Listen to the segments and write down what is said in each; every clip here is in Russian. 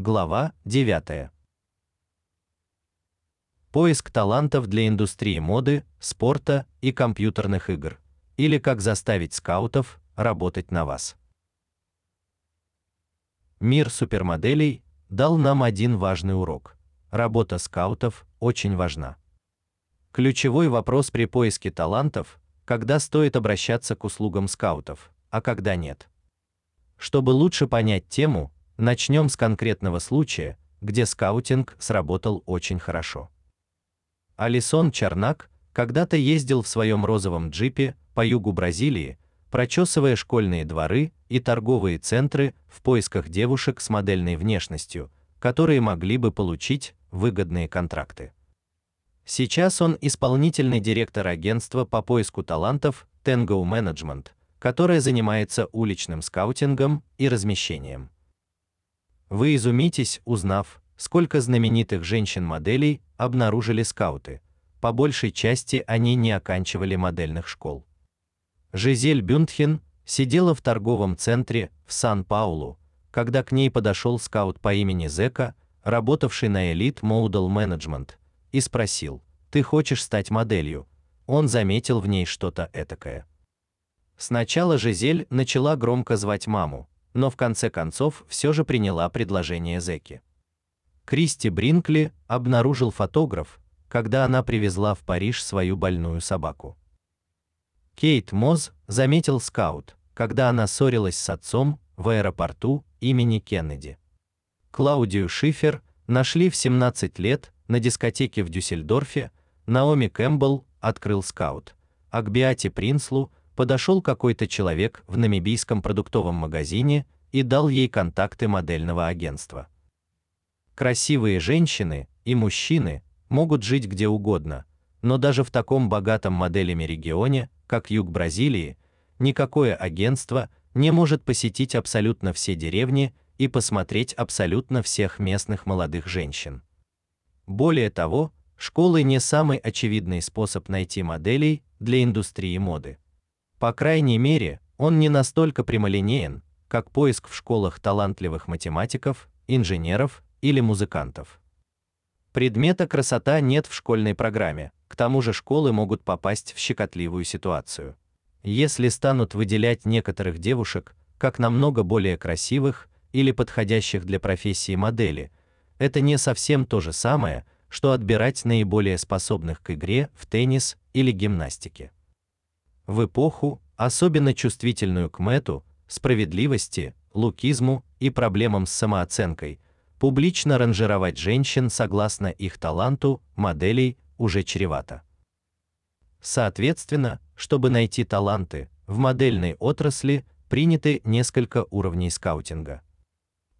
Глава 9. Поиск талантов для индустрии моды, спорта и компьютерных игр или как заставить скаутов работать на вас. Мир супермоделей дал нам один важный урок. Работа скаутов очень важна. Ключевой вопрос при поиске талантов когда стоит обращаться к услугам скаутов, а когда нет. Чтобы лучше понять тему, начнем с конкретного случая, где скаутинг сработал очень хорошо. Алисон Чарнак когда-то ездил в своем розовом джипе по югу Бразилии, прочесывая школьные дворы и торговые центры в поисках девушек с модельной внешностью, которые могли бы получить выгодные контракты. Сейчас он исполнительный директор агентства по поиску талантов Tango Management, которое занимается уличным скаутингом и размещением. Вы изумитесь, узнав, сколько знаменитых женщин-моделей обнаружили скауты. По большей части они не оканчивали модельных школ. Жизель Бюндхен сидела в торговом центре в Сан-Паулу, когда к ней подошел скаут по имени Зека, работавший на Elite Model Management, и спросил: "Ты хочешь стать моделью?" Он заметил в ней что-то этакое. Сначала Жизель начала громко звать маму, но в конце концов все же приняла предложение Зеки. Кристи Бринкли обнаружил фотограф, когда она привезла в Париж свою больную собаку. Кейт Моз заметил скаут, когда она ссорилась с отцом в аэропорту имени Кеннеди. Клаудию Шифер нашли в 17 лет на дискотеке в Дюссельдорфе, Наоми Кэмпбелл открыл скаут, а к Биате Принслу подошел какой-то человек в намибийском продуктовом магазине и дал ей контакты модельного агентства. Красивые женщины и мужчины могут жить где угодно, но даже в таком богатом моделями регионе, как юг Бразилии, никакое агентство не может посетить абсолютно все деревни и посмотреть абсолютно всех местных молодых женщин. Более того, школы не самый очевидный способ найти моделей для индустрии моды. По крайней мере, он не настолько прямолинеен, как поиск в школах талантливых математиков, инженеров или музыкантов. Предмета красота нет в школьной программе. К тому же школы могут попасть в щекотливую ситуацию. Если станут выделять некоторых девушек как намного более красивых или подходящих для профессии модели, это не совсем то же самое, что отбирать наиболее способных к игре в теннис или гимнастике. В эпоху, особенно чувствительную к мэту, справедливости, лукизму и проблемам с самооценкой, публично ранжировать женщин согласно их таланту, моделей уже чревато. Соответственно, чтобы найти таланты в модельной отрасли, приняты несколько уровней скаутинга.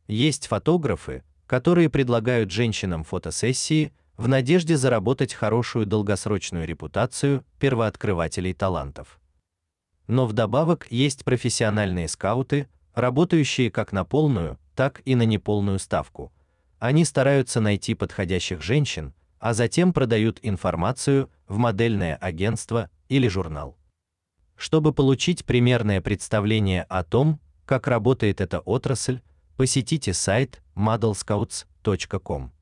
Есть фотографы, которые предлагают женщинам фотосессии в надежде заработать хорошую долгосрочную репутацию первооткрывателей талантов. Но вдобавок есть профессиональные скауты, работающие как на полную, так и на неполную ставку. Они стараются найти подходящих женщин, а затем продают информацию в модельное агентство или журнал. Чтобы получить примерное представление о том, как работает эта отрасль, посетите сайт modelscouts.com.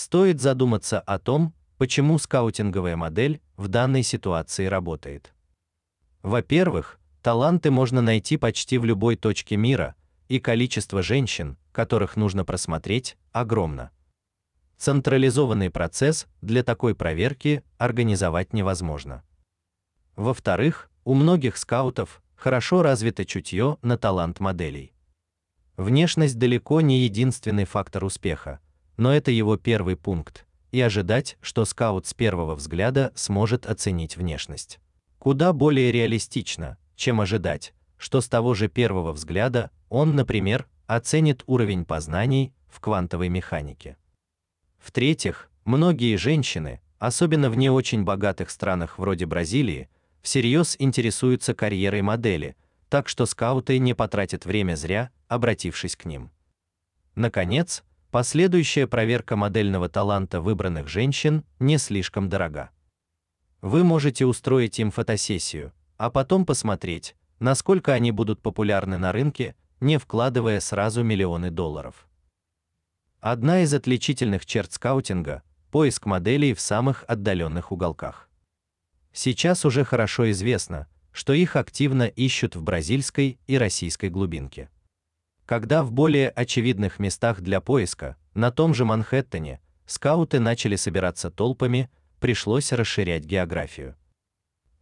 Стоит задуматься о том, почему скаутинговая модель в данной ситуации работает. Во-первых, таланты можно найти почти в любой точке мира, и количество женщин, которых нужно просмотреть, огромно. Централизованный процесс для такой проверки организовать невозможно. Во-вторых, у многих скаутов хорошо развито чутье на талант моделей. Внешность далеко не единственный фактор успеха, но это его первый пункт, и ожидать, что скаут с первого взгляда сможет оценить внешность. Куда более реалистично, чем ожидать, что с того же первого взгляда он, например, оценит уровень познаний в квантовой механике. В-третьих, многие женщины, особенно в не очень богатых странах вроде Бразилии, всерьез интересуются карьерой модели, так что скауты не потратят время зря, обратившись к ним. Наконец, последующая проверка модельного таланта выбранных женщин не слишком дорога. Вы можете устроить им фотосессию, а потом посмотреть, насколько они будут популярны на рынке, не вкладывая сразу миллионы долларов. Одна из отличительных черт скаутинга поиск моделей в самых отдаленных уголках. Сейчас уже хорошо известно, что их активно ищут в бразильской и российской глубинке. Когда в более очевидных местах для поиска, на том же Манхэттене, скауты начали собираться толпами, пришлось расширять географию.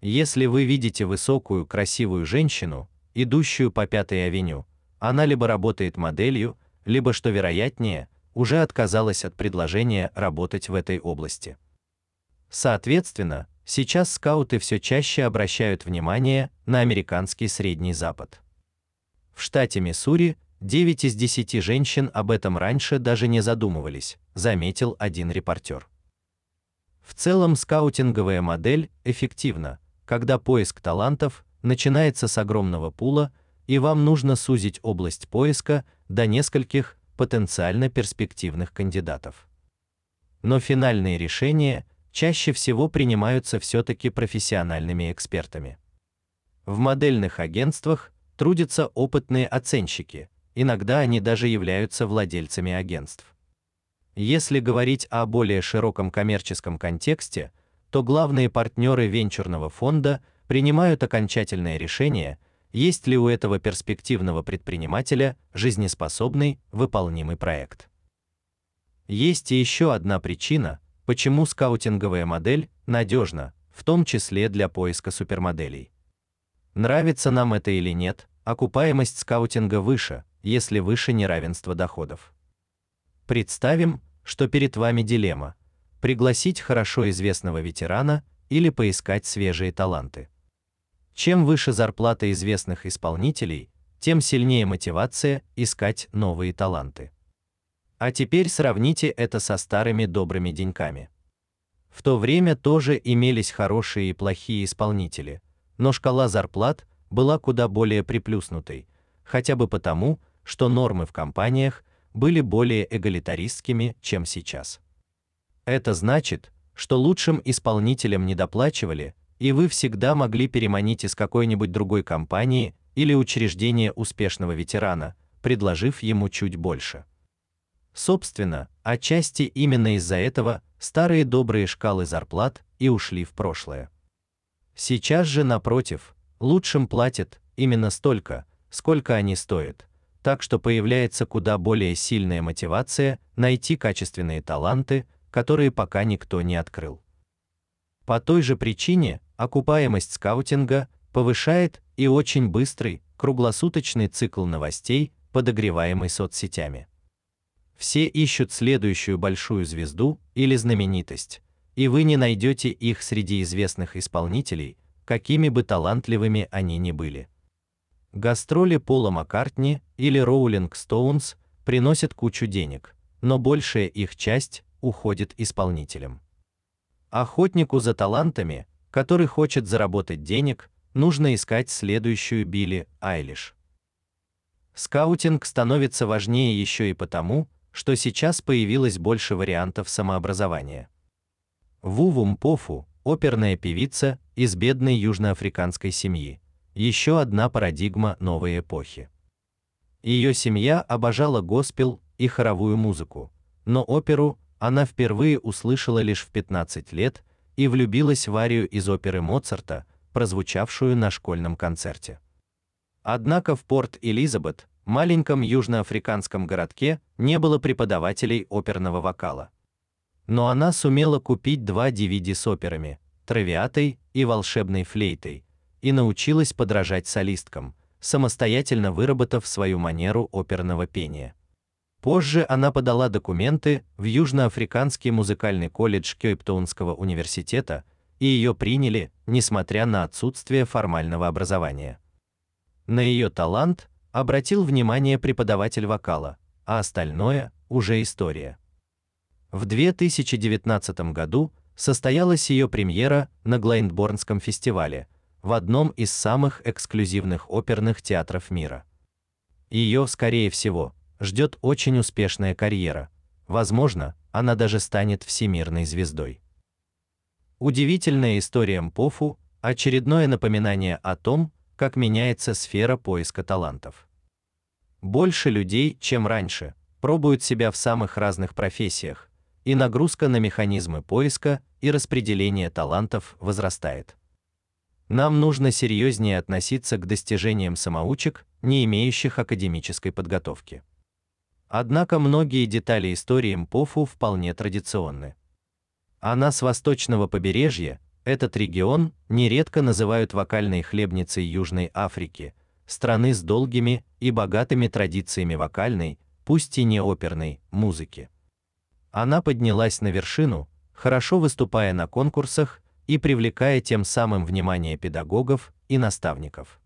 Если вы видите высокую, красивую женщину, идущую по Пятой авеню, она либо работает моделью, либо, что вероятнее, уже отказалась от предложения работать в этой области. Соответственно, сейчас скауты все чаще обращают внимание на американский Средний Запад. В штате Миссури 9 из 10 женщин об этом раньше даже не задумывались, заметил один репортер. В целом скаутинговая модель эффективна, когда поиск талантов начинается с огромного пула, и вам нужно сузить область поиска до нескольких потенциально перспективных кандидатов. Но финальные решения чаще всего принимаются все таки профессиональными экспертами. В модельных агентствах трудятся опытные оценщики, иногда они даже являются владельцами агентств. Если говорить о более широком коммерческом контексте, то главные партнеры венчурного фонда принимают окончательное решение, есть ли у этого перспективного предпринимателя жизнеспособный, выполнимый проект. Есть и еще одна причина, почему скаутинговая модель надежна, в том числе для поиска супермоделей. Нравится нам это или нет, окупаемость скаутинга выше, если выше неравенство доходов. Представим, что перед вами дилемма: пригласить хорошо известного ветерана или поискать свежие таланты. Чем выше зарплата известных исполнителей, тем сильнее мотивация искать новые таланты. А теперь сравните это со старыми добрыми деньками. В то время тоже имелись хорошие и плохие исполнители, но шкала зарплат была куда более приплюснутой, хотя бы потому, что нормы в компаниях были более эгалитаристскими, чем сейчас. Это значит, что лучшим исполнителям не доплачивали, и вы всегда могли переманить из какой-нибудь другой компании или учреждения успешного ветерана, предложив ему чуть больше. Собственно, отчасти именно из-за этого старые добрые шкалы зарплат и ушли в прошлое. Сейчас же напротив, лучшим платят именно столько, сколько они стоят, так что появляется куда более сильная мотивация найти качественные таланты, которые пока никто не открыл. По той же причине окупаемость скаутинга повышает и очень быстрый круглосуточный цикл новостей, подогреваемый соцсетями. Все ищут следующую большую звезду или знаменитость, и вы не найдете их среди известных исполнителей, какими бы талантливыми они ни были. Гастроли Пола Маккартни или Роулинг Стоунс приносят кучу денег, но большая их часть уходит исполнителям. Охотнику за талантами, который хочет заработать денег, нужно искать следующую Билли Айлиш. Скаутинг становится важнее еще и потому, что сейчас появилось больше вариантов самообразования. Вуву Мпофу, оперная певица из бедной южноафриканской семьи, еще одна парадигма новой эпохи. Ее семья обожала госпел и хоровую музыку, но оперу она впервые услышала лишь в 15 лет и влюбилась в арию из оперы Моцарта, прозвучавшую на школьном концерте. Однако в Порт-Элизабет, маленьком южноафриканском городке, не было преподавателей оперного вокала. Но она сумела купить два DVD с операми: Травиатой и Волшебной флейтой, и научилась подражать солисткам, самостоятельно выработав свою манеру оперного пения. Позже она подала документы в Южноафриканский музыкальный колледж Кейптаунского университета, и ее приняли, несмотря на отсутствие формального образования. На ее талант обратил внимание преподаватель вокала, а остальное уже история. В 2019 году состоялась ее премьера на Глайндборнском фестивале, в одном из самых эксклюзивных оперных театров мира. Ее, скорее всего, ждет очень успешная карьера. Возможно, она даже станет всемирной звездой. Удивительная история Мпофу очередное напоминание о том, как меняется сфера поиска талантов. Больше людей, чем раньше, пробуют себя в самых разных профессиях, и нагрузка на механизмы поиска и распределения талантов возрастает. Нам нужно серьезнее относиться к достижениям самоучек, не имеющих академической подготовки. Однако многие детали истории Мпофу вполне традиционны. Она с восточного побережья, этот регион нередко называют вокальной хлебницей Южной Африки, страны с долгими и богатыми традициями вокальной, пусть и не оперной, музыки. Она поднялась на вершину, хорошо выступая на конкурсах и привлекая тем самым внимание педагогов и наставников.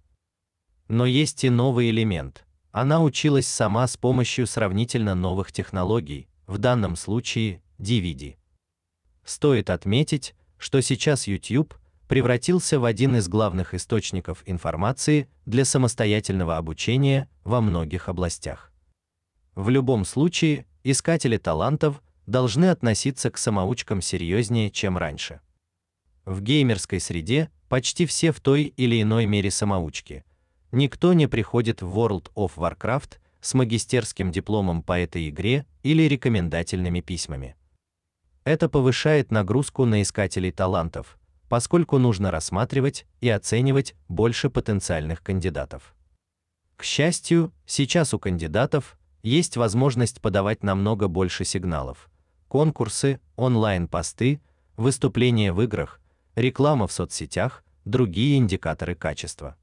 Но есть и новый элемент. Она училась сама с помощью сравнительно новых технологий, в данном случае DVD. Стоит отметить, что сейчас YouTube превратился в один из главных источников информации для самостоятельного обучения во многих областях. В любом случае, искатели талантов должны относиться к самоучкам серьезнее, чем раньше. В геймерской среде почти все в той или иной мере самоучки. Никто не приходит в World of Warcraft с магистерским дипломом по этой игре или рекомендательными письмами. Это повышает нагрузку на искателей талантов, поскольку нужно рассматривать и оценивать больше потенциальных кандидатов. К счастью, сейчас у кандидатов есть возможность подавать намного больше сигналов. Конкурсы, онлайн-посты, выступления в играх, реклама в соцсетях, другие индикаторы качества.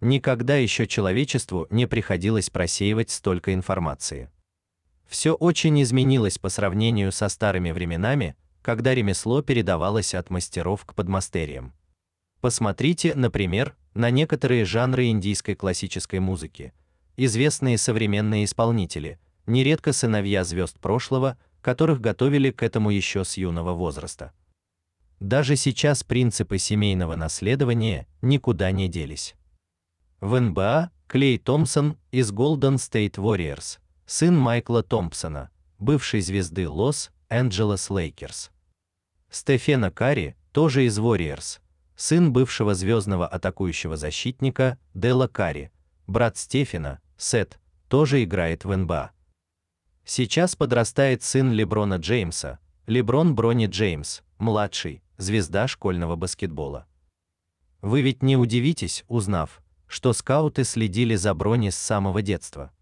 Никогда еще человечеству не приходилось просеивать столько информации. Все очень изменилось по сравнению со старыми временами, когда ремесло передавалось от мастеров к подмастерьям. Посмотрите, например, на некоторые жанры индийской классической музыки. Известные современные исполнители, нередко сыновья звезд прошлого, которых готовили к этому еще с юного возраста. Даже сейчас принципы семейного наследования никуда не делись. В НБА Клей Томпсон из Golden State Warriors, сын Майкла Томпсона, бывшей звезды Лос-Анджелес Лейкерс. Стефен Карри, тоже из Warriors, сын бывшего звездного атакующего защитника Дела Карри, брат Стефена, Сет, тоже играет в НБА. Сейчас подрастает сын Леброна Джеймса, Леброн Брони Джеймс, младший, звезда школьного баскетбола. Вы ведь не удивитесь, узнав, что скауты следили за Брони с самого детства.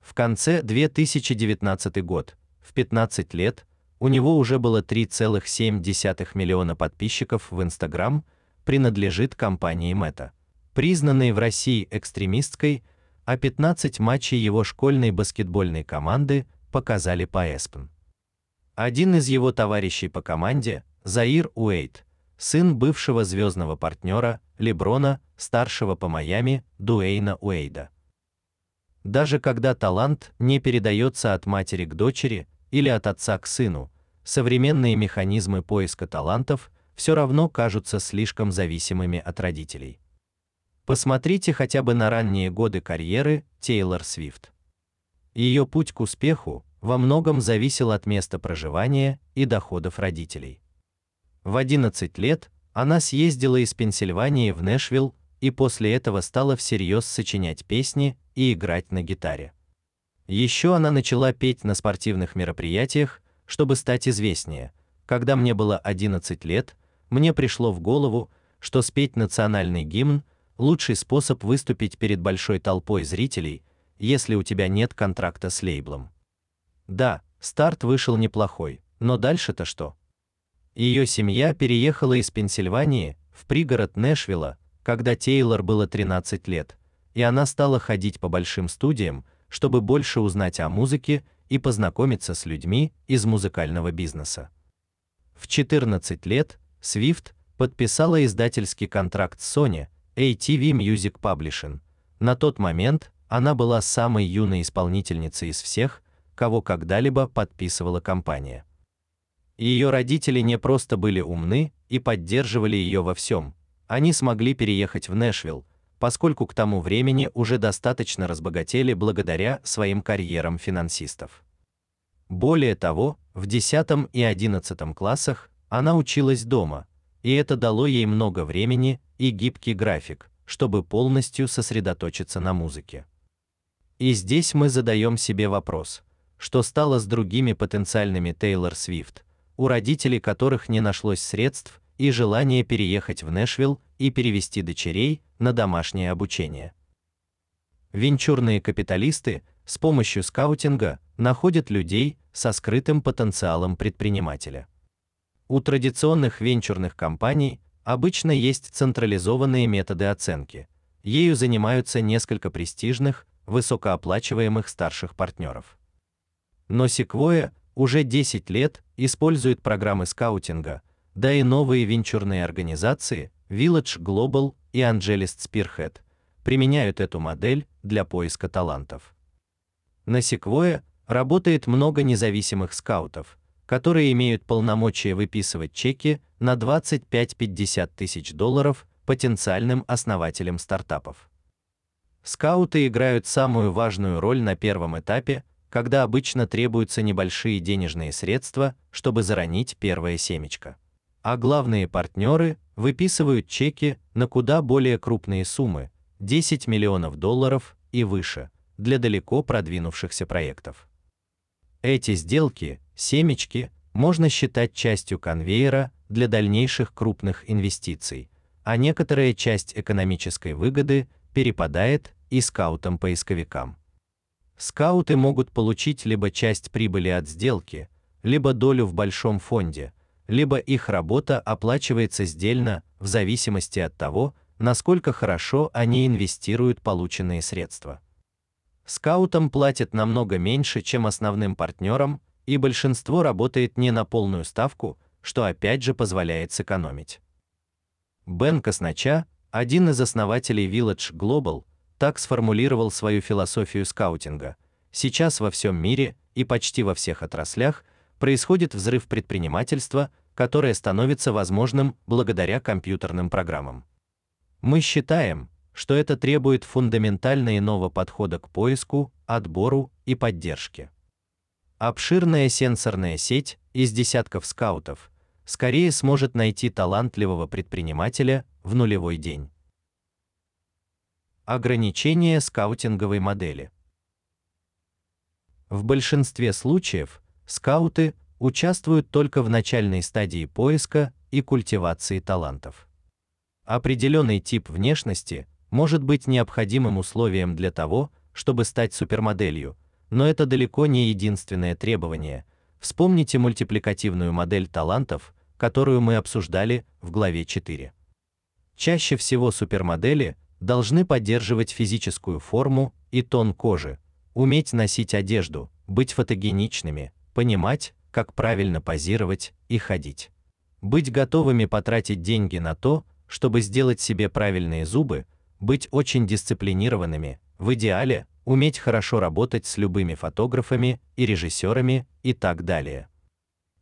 В конце 2019 год, в 15 лет, у него уже было 3,7 миллиона подписчиков в Instagram, принадлежит компании Meta, признанной в России экстремистской, а 15 матчей его школьной баскетбольной команды показали по ESPN. Один из его товарищей по команде, Заир Уэйт, сын бывшего звездного партнера Леброна, старшего по Майами, Дуэйна Уэйда. Даже когда талант не передается от матери к дочери или от отца к сыну, современные механизмы поиска талантов все равно кажутся слишком зависимыми от родителей. Посмотрите хотя бы на ранние годы карьеры Тейлор Свифт. Ее путь к успеху во многом зависел от места проживания и доходов родителей. В 11 лет она съездила из Пенсильвании в Нэшвилл и после этого стала всерьез сочинять песни и играть на гитаре. Еще она начала петь на спортивных мероприятиях, чтобы стать известнее. Когда мне было 11 лет, мне пришло в голову, что спеть национальный гимн лучший способ выступить перед большой толпой зрителей, если у тебя нет контракта с лейблом. Да, старт вышел неплохой, но дальше-то что? Ее семья переехала из Пенсильвании в пригород Нэшвилла, когда Тейлор было 13 лет, и она стала ходить по большим студиям, чтобы больше узнать о музыке и познакомиться с людьми из музыкального бизнеса. В 14 лет Свифт подписала издательский контракт с Sony ATV Music Publishing. На тот момент она была самой юной исполнительницей из всех, кого когда-либо подписывала компания. Ее родители не просто были умны и поддерживали ее во всем. Они смогли переехать в Нэшвилл, поскольку к тому времени уже достаточно разбогатели благодаря своим карьерам финансистов. Более того, в 10 и 11 классах она училась дома, и это дало ей много времени и гибкий график, чтобы полностью сосредоточиться на музыке. И здесь мы задаем себе вопрос: что стало с другими потенциальными Тейлор Свифт, у родителей которых не нашлось средств и желания переехать в Нэшвилл и перевести дочерей на домашнее обучение? Венчурные капиталисты с помощью скаутинга находят людей со скрытым потенциалом предпринимателя. У традиционных венчурных компаний обычно есть централизованные методы оценки. Ею занимаются несколько престижных, высокооплачиваемых старших партнеров. Но Sequoia уже 10 лет использует программы скаутинга, да и новые венчурные организации Village Global и Angelist Spearhead применяют эту модель для поиска талантов. На Sequoia работает много независимых скаутов, которые имеют полномочия выписывать чеки на 25-50 тысяч долларов потенциальным основателям стартапов. Скауты играют самую важную роль на первом этапе, когда обычно требуются небольшие денежные средства, чтобы заронить первое семечко. А главные партнеры выписывают чеки на куда более крупные суммы 10 миллионов долларов и выше для далеко продвинувшихся проектов. Эти сделки, семечки, можно считать частью конвейера для дальнейших крупных инвестиций, а некоторая часть экономической выгоды перепадает и скаутам-поисковикам. Скауты могут получить либо часть прибыли от сделки, либо долю в большом фонде, либо их работа оплачивается сдельно в зависимости от того, насколько хорошо они инвестируют полученные средства. Скаутам платят намного меньше, чем основным партнерам, и большинство работает не на полную ставку, что опять же позволяет сэкономить. Бен Коснача, один из основателей Village Global, так сформулировал свою философию скаутинга. Сейчас во всем мире и почти во всех отраслях происходит взрыв предпринимательства, которое становится возможным благодаря компьютерным программам. Мы считаем, что это требует фундаментально иного подхода к поиску, отбору и поддержке. Обширная сенсорная сеть из десятков скаутов скорее сможет найти талантливого предпринимателя в нулевой день. Ограничение скаутинговой модели. В большинстве случаев скауты участвуют только в начальной стадии поиска и культивации талантов. Определенный тип внешности может быть необходимым условием для того, чтобы стать супермоделью, но это далеко не единственное требование. Вспомните мультипликативную модель талантов, которую мы обсуждали в главе 4. Чаще всего супермодели должны поддерживать физическую форму и тон кожи, уметь носить одежду, быть фотогеничными, понимать, как правильно позировать и ходить. Быть готовыми потратить деньги на то, чтобы сделать себе правильные зубы, быть очень дисциплинированными, в идеале уметь хорошо работать с любыми фотографами и режиссерами и так далее.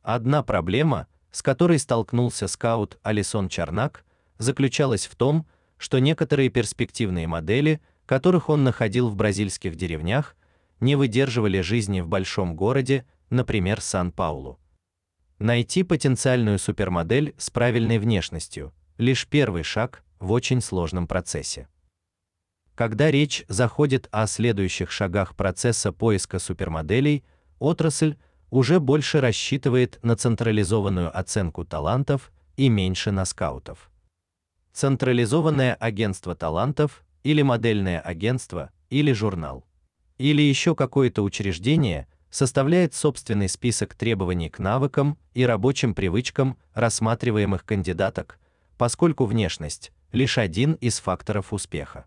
Одна проблема, с которой столкнулся скаут Алисон Чарнак, заключалась в том, что некоторые перспективные модели, которых он находил в бразильских деревнях, не выдерживали жизни в большом городе, например, Сан-Паулу. Найти потенциальную супермодель с правильной внешностью лишь первый шаг в очень сложном процессе. Когда речь заходит о следующих шагах процесса поиска супермоделей, отрасль уже больше рассчитывает на централизованную оценку талантов и меньше на скаутов. Централизованное агентство талантов или модельное агентство или журнал или еще какое-то учреждение составляет собственный список требований к навыкам и рабочим привычкам рассматриваемых кандидаток, поскольку внешность лишь один из факторов успеха.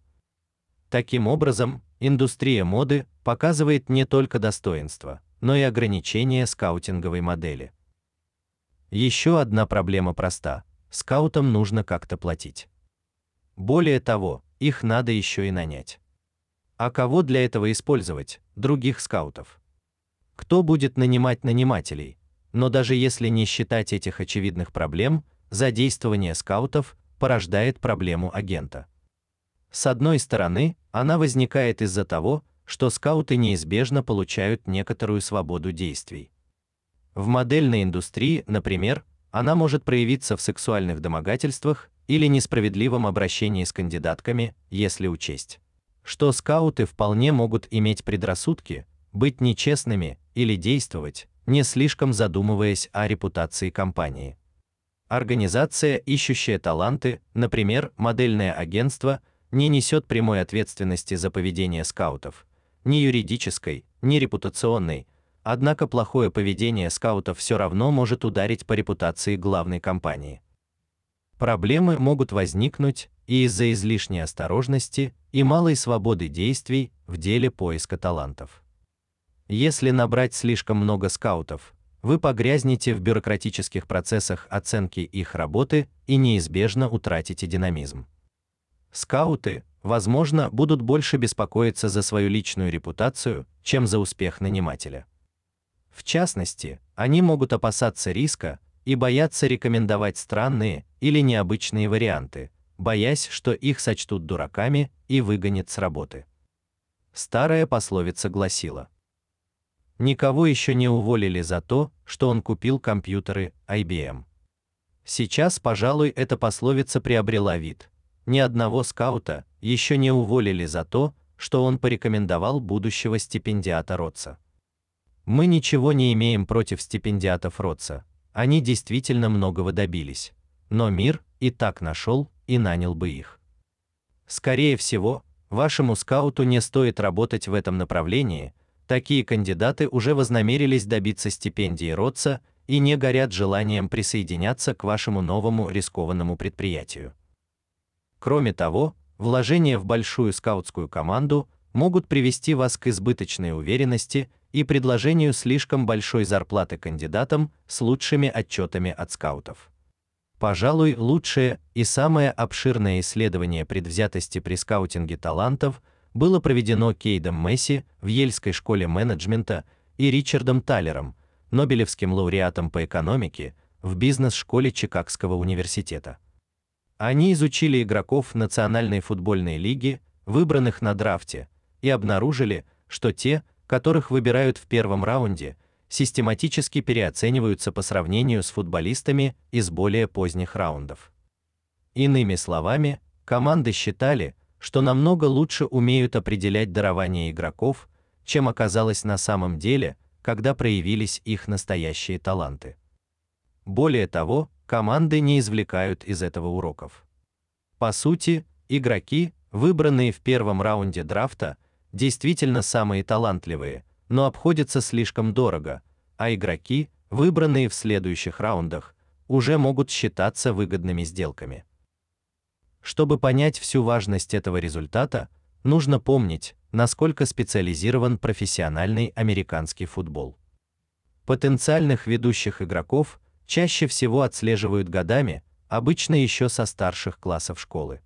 Таким образом, индустрия моды показывает не только достоинства, но и ограничения скаутинговой модели. Еще одна проблема проста: скаутам нужно как-то платить. Более того, их надо еще и нанять. А кого для этого использовать? Других скаутов. Кто будет нанимать нанимателей? Но даже если не считать этих очевидных проблем, задействование скаутов порождает проблему агента. С одной стороны, она возникает из-за того, что скауты неизбежно получают некоторую свободу действий. В модельной индустрии, например, она может проявиться в сексуальных домогательствах или несправедливом обращении с кандидатками, если учесть что скауты вполне могут иметь предрассудки, быть нечестными или действовать, не слишком задумываясь о репутации компании. Организация, ищущая таланты, например, модельное агентство, не несет прямой ответственности за поведение скаутов, ни юридической, ни репутационной. Однако плохое поведение скаутов все равно может ударить по репутации главной компании. Проблемы могут возникнуть и из-за излишней осторожности и малой свободы действий в деле поиска талантов. Если набрать слишком много скаутов, вы погрязнете в бюрократических процессах оценки их работы и неизбежно утратите динамизм. Скауты, возможно, будут больше беспокоиться за свою личную репутацию, чем за успех нанимателя. В частности, они могут опасаться риска и бояться рекомендовать странные или необычные варианты, боясь, что их сочтут дураками и выгонят с работы. Старая пословица гласила: Никого еще не уволили за то, что он купил компьютеры IBM. Сейчас, пожалуй, эта пословица приобрела вид. Ни одного скаута еще не уволили за то, что он порекомендовал будущего стипендиата Ротса. Мы ничего не имеем против стипендиатов Ротса. Они действительно многого добились. Но мир и так нашел и нанял бы их. Скорее всего, вашему скауту не стоит работать в этом направлении, Такие кандидаты уже вознамерились добиться стипендии Ротса и не горят желанием присоединяться к вашему новому рискованному предприятию. Кроме того, вложения в большую скаутскую команду могут привести вас к избыточной уверенности и предложению слишком большой зарплаты кандидатам с лучшими отчетами от скаутов. Пожалуй, лучшее и самое обширное исследование предвзятости при скаутинге талантов – было проведено Кейдом Месси в Ельской школе менеджмента и Ричардом Талером, Нобелевским лауреатом по экономике, в бизнес-школе Чикагского университета. Они изучили игроков Национальной футбольной лиги, выбранных на драфте, и обнаружили, что те, которых выбирают в первом раунде, систематически переоцениваются по сравнению с футболистами из более поздних раундов. Иными словами, команды считали, что намного лучше умеют определять дарование игроков, чем оказалось на самом деле, когда проявились их настоящие таланты. Более того, команды не извлекают из этого уроков. По сути, игроки, выбранные в первом раунде драфта, действительно самые талантливые, но обходятся слишком дорого, а игроки, выбранные в следующих раундах, уже могут считаться выгодными сделками. Чтобы понять всю важность этого результата, нужно помнить, насколько специализирован профессиональный американский футбол. Потенциальных ведущих игроков чаще всего отслеживают годами, обычно еще со старших классов школы.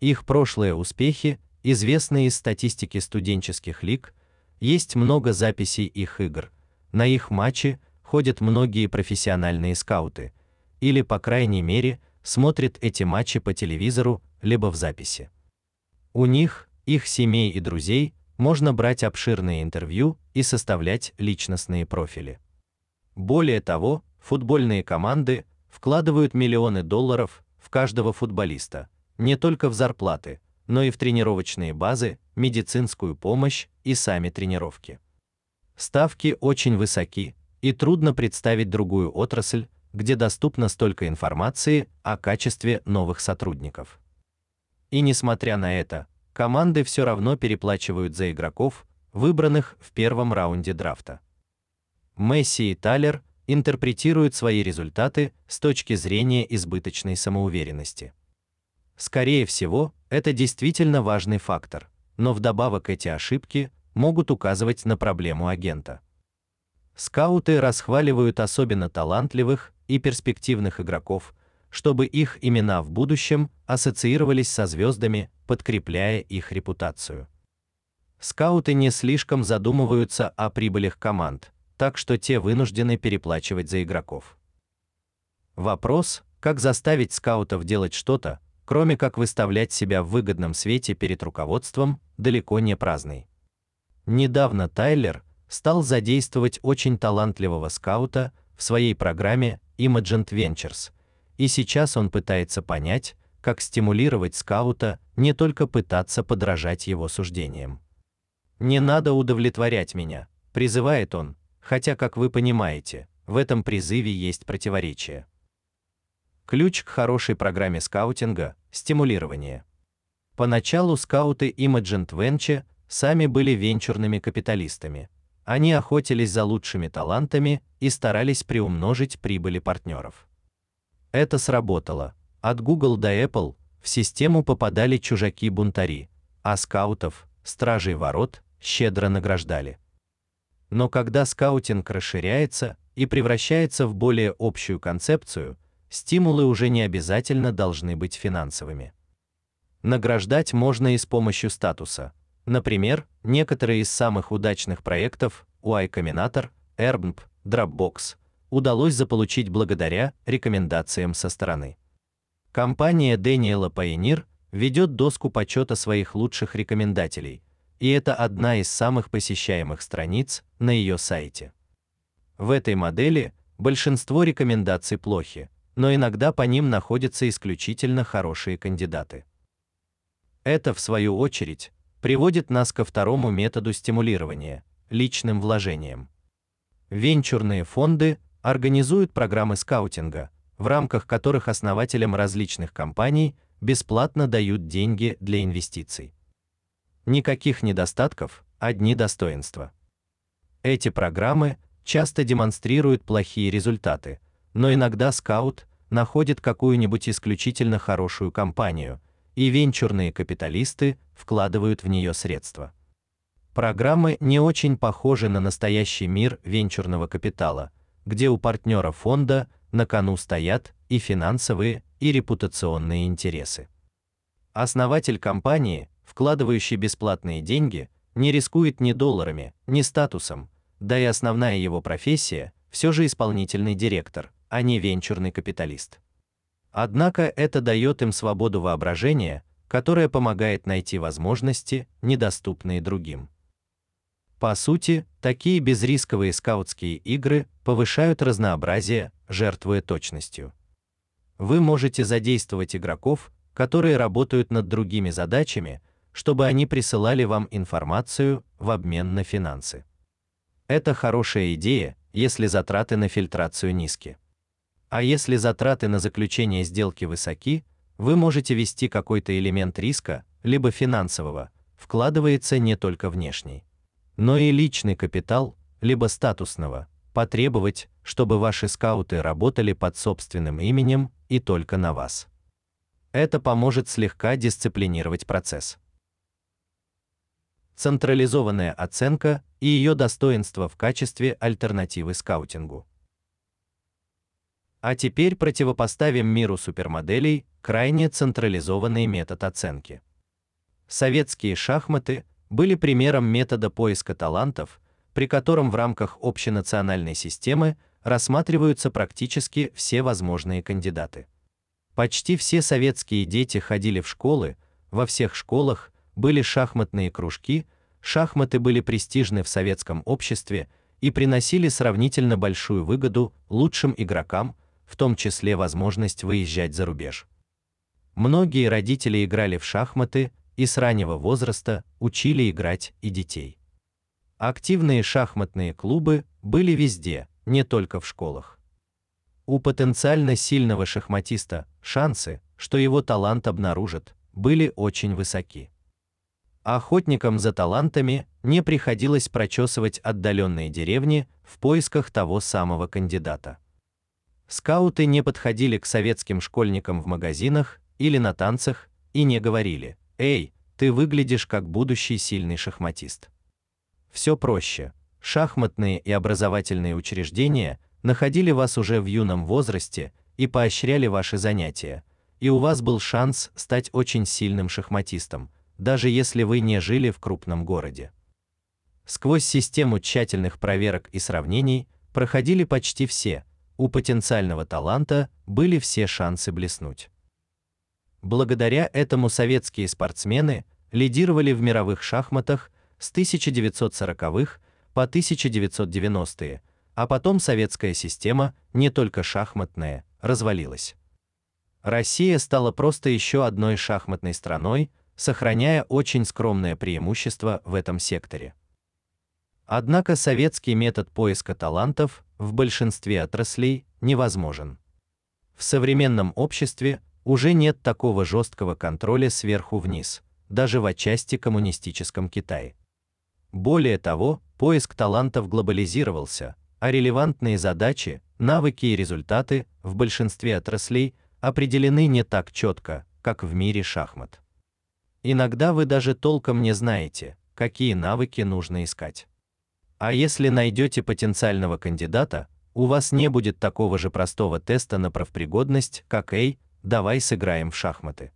Их прошлые успехи известны из статистики студенческих лиг, есть много записей их игр. На их матчи ходят многие профессиональные скауты, или по крайней мере, смотрит эти матчи по телевизору либо в записи. У них, их семей и друзей можно брать обширные интервью и составлять личностные профили. Более того, футбольные команды вкладывают миллионы долларов в каждого футболиста, не только в зарплаты, но и в тренировочные базы, медицинскую помощь и сами тренировки. Ставки очень высоки, и трудно представить другую отрасль, где доступно столько информации о качестве новых сотрудников. И несмотря на это, команды все равно переплачивают за игроков, выбранных в первом раунде драфта. Месси и Талер интерпретируют свои результаты с точки зрения избыточной самоуверенности. Скорее всего, это действительно важный фактор, но вдобавок эти ошибки могут указывать на проблему агента. Скауты расхваливают особенно талантливых и перспективных игроков, чтобы их имена в будущем ассоциировались со звездами, подкрепляя их репутацию. Скауты не слишком задумываются о прибылях команд, так что те вынуждены переплачивать за игроков. Вопрос, как заставить скаутов делать что-то, кроме как выставлять себя в выгодном свете перед руководством, далеко не праздный. Недавно Тайлер стал задействовать очень талантливого скаута в своей программе Imagent Ventures, и сейчас он пытается понять, как стимулировать скаута не только пытаться подражать его суждениям. Не надо удовлетворять меня, призывает он, хотя, как вы понимаете, в этом призыве есть противоречие. Ключ к хорошей программе скаутинга стимулирование. Поначалу скауты Imagent Venture сами были венчурными капиталистами. Они охотились за лучшими талантами и старались приумножить прибыли партнеров. Это сработало. От Google до Apple в систему попадали чужаки-бунтари, а скаутов, стражей ворот, щедро награждали. Но когда скаутинг расширяется и превращается в более общую концепцию, стимулы уже не обязательно должны быть финансовыми. Награждать можно и с помощью статуса. Например, некоторые из самых удачных проектов Y Combinator, Airbnb, Dropbox удалось заполучить благодаря рекомендациям со стороны. Компания Дэниела Pioneer ведет доску почета своих лучших рекомендателей, и это одна из самых посещаемых страниц на ее сайте. В этой модели большинство рекомендаций плохи, но иногда по ним находятся исключительно хорошие кандидаты. Это в свою очередь приводит нас ко второму методу стимулирования личным вложением. Венчурные фонды организуют программы скаутинга, в рамках которых основателям различных компаний бесплатно дают деньги для инвестиций. Никаких недостатков, одни достоинства. Эти программы часто демонстрируют плохие результаты, но иногда скаут находит какую-нибудь исключительно хорошую компанию, и венчурные капиталисты вкладывают в нее средства. Программы не очень похожи на настоящий мир венчурного капитала, где у партнера фонда на кону стоят и финансовые, и репутационные интересы. Основатель компании, вкладывающий бесплатные деньги, не рискует ни долларами, ни статусом, да и основная его профессия все же исполнительный директор, а не венчурный капиталист. Однако это дает им свободу воображения, которая помогает найти возможности, недоступные другим. По сути, такие безрисковые скаутские игры повышают разнообразие, жертвуя точностью. Вы можете задействовать игроков, которые работают над другими задачами, чтобы они присылали вам информацию в обмен на финансы. Это хорошая идея, если затраты на фильтрацию низкие. А если затраты на заключение сделки высоки, вы можете вести какой-то элемент риска, либо финансового, вкладывается не только внешний, но и личный капитал, либо статусного, потребовать, чтобы ваши скауты работали под собственным именем и только на вас. Это поможет слегка дисциплинировать процесс. Централизованная оценка и ее достоинства в качестве альтернативы скаутингу. А теперь противопоставим миру супермоделей крайне централизованный метод оценки. Советские шахматы были примером метода поиска талантов, при котором в рамках общенациональной системы рассматриваются практически все возможные кандидаты. Почти все советские дети ходили в школы, во всех школах были шахматные кружки, шахматы были престижны в советском обществе и приносили сравнительно большую выгоду лучшим игрокам, в том числе возможность выезжать за рубеж. Многие родители играли в шахматы и с раннего возраста учили играть и детей. Активные шахматные клубы были везде, не только в школах. У потенциально сильного шахматиста шансы, что его талант обнаружат, были очень высоки. Охотникам за талантами не приходилось прочесывать отдаленные деревни в поисках того самого кандидата. Скауты не подходили к советским школьникам в магазинах или на танцах и не говорили: "Эй, ты выглядишь как будущий сильный шахматист". Все проще. Шахматные и образовательные учреждения находили вас уже в юном возрасте и поощряли ваши занятия, и у вас был шанс стать очень сильным шахматистом, даже если вы не жили в крупном городе. Сквозь систему тщательных проверок и сравнений проходили почти все, у потенциального таланта были все шансы блеснуть. Благодаря этому советские спортсмены лидировали в мировых шахматах с 1940-х по 1990-е, а потом советская система, не только шахматная, развалилась. Россия стала просто еще одной шахматной страной, сохраняя очень скромное преимущество в этом секторе. Однако советский метод поиска талантов в большинстве отраслей невозможен. В современном обществе уже нет такого жесткого контроля сверху вниз, даже в отчасти коммунистическом Китае. Более того, поиск талантов глобализировался, а релевантные задачи, навыки и результаты в большинстве отраслей определены не так четко, как в мире шахмат. Иногда вы даже толком не знаете, какие навыки нужно искать. А если найдете потенциального кандидата, у вас не будет такого же простого теста на профпригодность, как «Эй, давай сыграем в шахматы».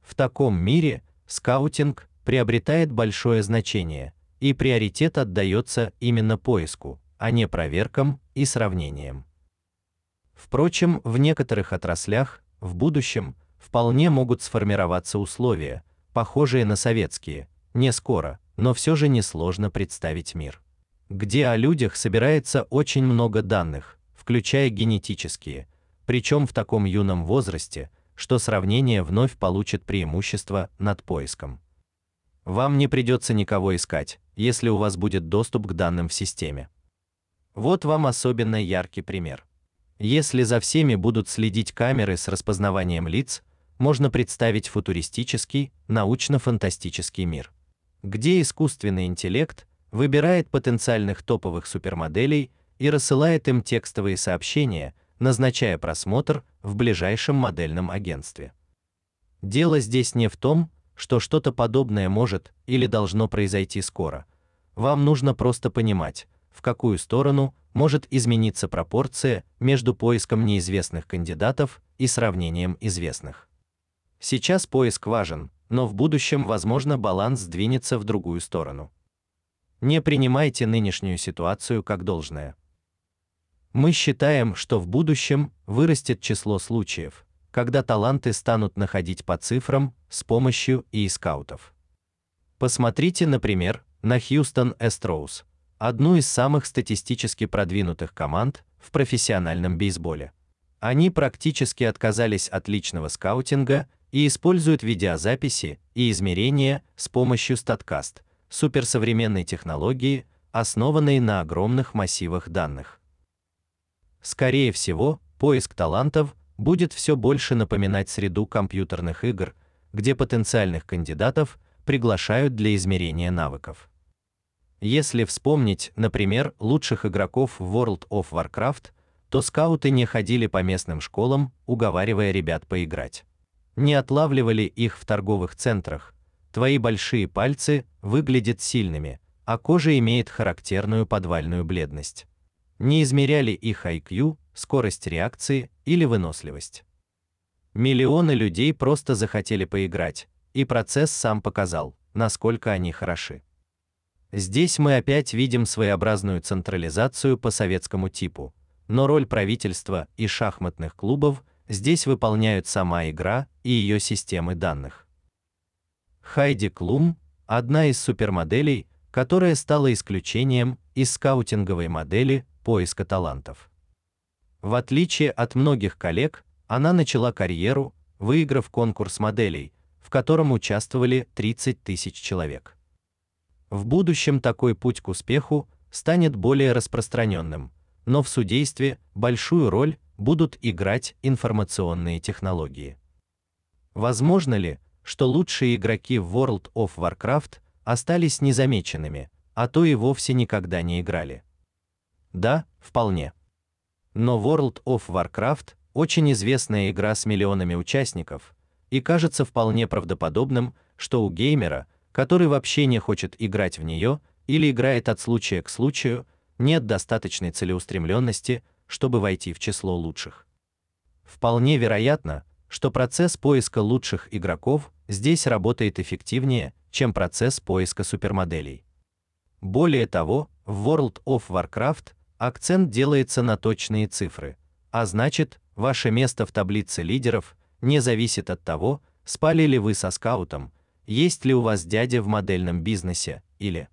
В таком мире скаутинг приобретает большое значение, и приоритет отдается именно поиску, а не проверкам и сравнениям. Впрочем, в некоторых отраслях в будущем вполне могут сформироваться условия, похожие на советские, не скоро, но все же несложно представить мир где о людях собирается очень много данных, включая генетические, причем в таком юном возрасте, что сравнение вновь получит преимущество над поиском. Вам не придется никого искать, если у вас будет доступ к данным в системе. Вот вам особенно яркий пример. Если за всеми будут следить камеры с распознаванием лиц, можно представить футуристический, научно-фантастический мир, где искусственный интеллект выбирает потенциальных топовых супермоделей и рассылает им текстовые сообщения, назначая просмотр в ближайшем модельном агентстве. Дело здесь не в том, что что-то подобное может или должно произойти скоро. Вам нужно просто понимать, в какую сторону может измениться пропорция между поиском неизвестных кандидатов и сравнением известных. Сейчас поиск важен, но в будущем, возможно, баланс сдвинется в другую сторону. Не принимайте нынешнюю ситуацию как должное. Мы считаем, что в будущем вырастет число случаев, когда таланты станут находить по цифрам с помощью и скаутов. Посмотрите, например, на Хьюстон Astros, одну из самых статистически продвинутых команд в профессиональном бейсболе. Они практически отказались от личного скаутинга и используют видеозаписи и измерения с помощью Statcast, суперсовременной технологии, основанной на огромных массивах данных. Скорее всего, поиск талантов будет все больше напоминать среду компьютерных игр, где потенциальных кандидатов приглашают для измерения навыков. Если вспомнить, например, лучших игроков в World of Warcraft, то скауты не ходили по местным школам, уговаривая ребят поиграть. Не отлавливали их в торговых центрах, Твои большие пальцы выглядят сильными, а кожа имеет характерную подвальную бледность. Не измеряли их IQ, скорость реакции или выносливость. Миллионы людей просто захотели поиграть, и процесс сам показал, насколько они хороши. Здесь мы опять видим своеобразную централизацию по советскому типу, но роль правительства и шахматных клубов здесь выполняют сама игра и ее системы данных. Хайди Клум одна из супермоделей, которая стала исключением из скаутинговой модели поиска талантов. В отличие от многих коллег, она начала карьеру, выиграв конкурс моделей, в котором участвовали 30 тысяч человек. В будущем такой путь к успеху станет более распространенным, но в судействе большую роль будут играть информационные технологии. Возможно ли, что лучшие игроки в World of Warcraft остались незамеченными, а то и вовсе никогда не играли. Да, вполне. Но World of Warcraft очень известная игра с миллионами участников, и кажется вполне правдоподобным, что у геймера, который вообще не хочет играть в нее или играет от случая к случаю, нет достаточной целеустремленности, чтобы войти в число лучших. Вполне вероятно, что процесс поиска лучших игроков здесь работает эффективнее, чем процесс поиска супермоделей. Более того, в World of Warcraft акцент делается на точные цифры, а значит, ваше место в таблице лидеров не зависит от того, спали ли вы со скаутом, есть ли у вас дядя в модельном бизнесе или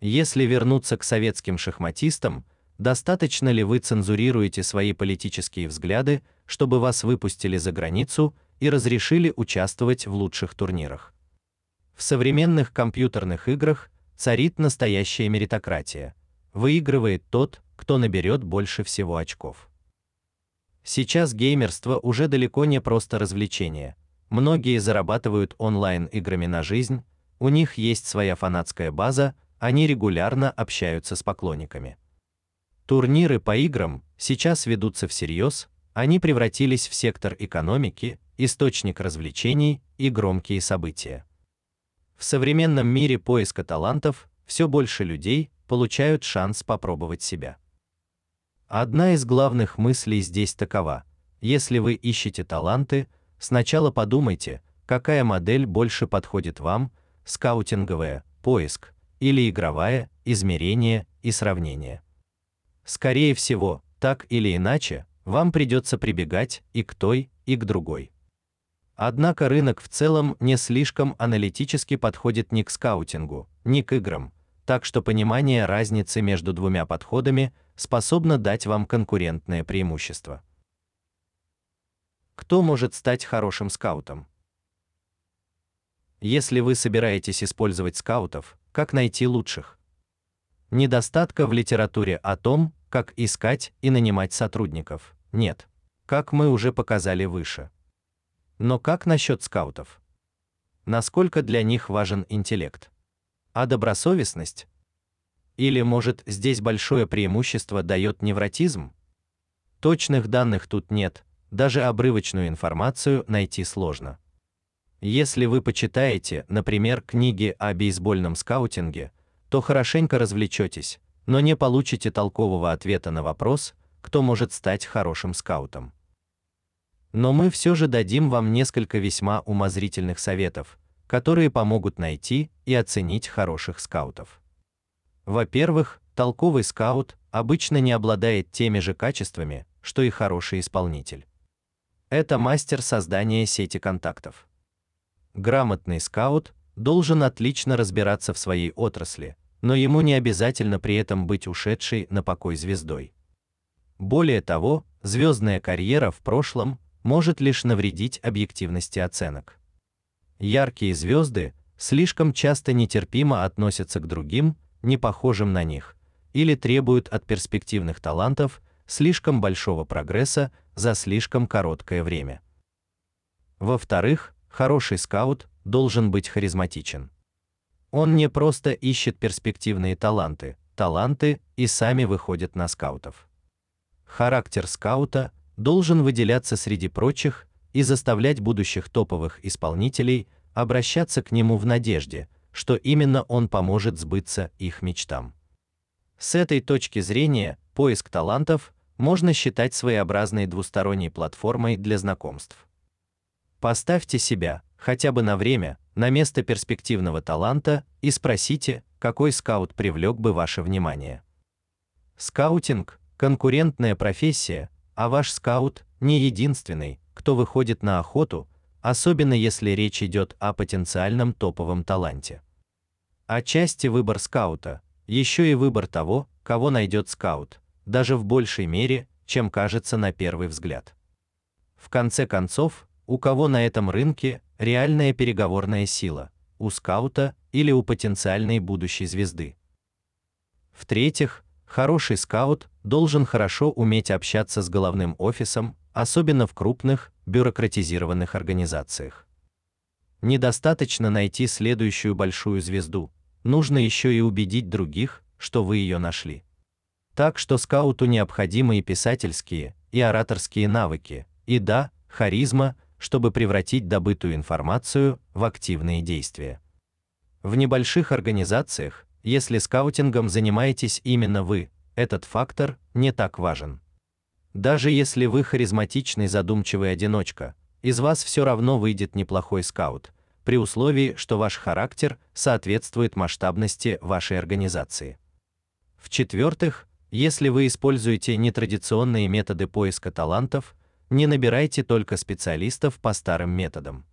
Если вернуться к советским шахматистам, Достаточно ли вы цензурируете свои политические взгляды, чтобы вас выпустили за границу и разрешили участвовать в лучших турнирах? В современных компьютерных играх царит настоящая меритократия. Выигрывает тот, кто наберет больше всего очков. Сейчас геймерство уже далеко не просто развлечение. Многие зарабатывают онлайн-играми на жизнь, у них есть своя фанатская база, они регулярно общаются с поклонниками. Турниры по играм сейчас ведутся всерьез, они превратились в сектор экономики, источник развлечений и громкие события. В современном мире поиска талантов все больше людей получают шанс попробовать себя. Одна из главных мыслей здесь такова: если вы ищете таланты, сначала подумайте, какая модель больше подходит вам: скаутинговая, поиск или игровая, измерение и сравнение. Скорее всего, так или иначе, вам придется прибегать и к той, и к другой. Однако рынок в целом не слишком аналитически подходит ни к скаутингу, ни к играм, так что понимание разницы между двумя подходами способно дать вам конкурентное преимущество. Кто может стать хорошим скаутом? Если вы собираетесь использовать скаутов, как найти лучших? Недостатка в литературе о том, как искать и нанимать сотрудников, нет. Как мы уже показали выше. Но как насчет скаутов? Насколько для них важен интеллект? А добросовестность? Или, может, здесь большое преимущество дает невротизм? Точных данных тут нет, даже обрывочную информацию найти сложно. Если вы почитаете, например, книги о бейсбольном скаутинге, то хорошенько развлечетесь, но не получите толкового ответа на вопрос, кто может стать хорошим скаутом. Но мы все же дадим вам несколько весьма умозрительных советов, которые помогут найти и оценить хороших скаутов. Во-первых, толковый скаут обычно не обладает теми же качествами, что и хороший исполнитель. Это мастер создания сети контактов. Грамотный скаут должен отлично разбираться в своей отрасли, но ему не обязательно при этом быть ушедшей на покой звездой. Более того, звездная карьера в прошлом может лишь навредить объективности оценок. Яркие звезды слишком часто нетерпимо относятся к другим не похожим на них, или требуют от перспективных талантов слишком большого прогресса за слишком короткое время. Во-вторых, хороший скаут должен быть харизматичен. Он не просто ищет перспективные таланты, таланты и сами выходят на скаутов. Характер скаута должен выделяться среди прочих и заставлять будущих топовых исполнителей обращаться к нему в надежде, что именно он поможет сбыться их мечтам. С этой точки зрения, поиск талантов можно считать своеобразной двусторонней платформой для знакомств. Поставьте себя, хотя бы на время, на место перспективного таланта и спросите, какой скаут привлек бы ваше внимание. Скаутинг конкурентная профессия, а ваш скаут не единственный, кто выходит на охоту, особенно если речь идет о потенциальном топовом таланте. Отчасти выбор скаута, еще и выбор того, кого найдет скаут, даже в большей мере, чем кажется на первый взгляд. В конце концов, у кого на этом рынке реальная переговорная сила, у скаута или у потенциальной будущей звезды. В-третьих, хороший скаут должен хорошо уметь общаться с головным офисом, особенно в крупных, бюрократизированных организациях. Недостаточно найти следующую большую звезду, нужно еще и убедить других, что вы ее нашли. Так что скауту необходимы и писательские, и ораторские навыки, и да, харизма, чтобы превратить добытую информацию в активные действия. В небольших организациях, если скаутингом занимаетесь именно вы, этот фактор не так важен. Даже если вы харизматичный задумчивый одиночка, из вас все равно выйдет неплохой скаут, при условии, что ваш характер соответствует масштабности вашей организации. В-четвертых, если вы используете нетрадиционные методы поиска талантов, не набирайте только специалистов по старым методам.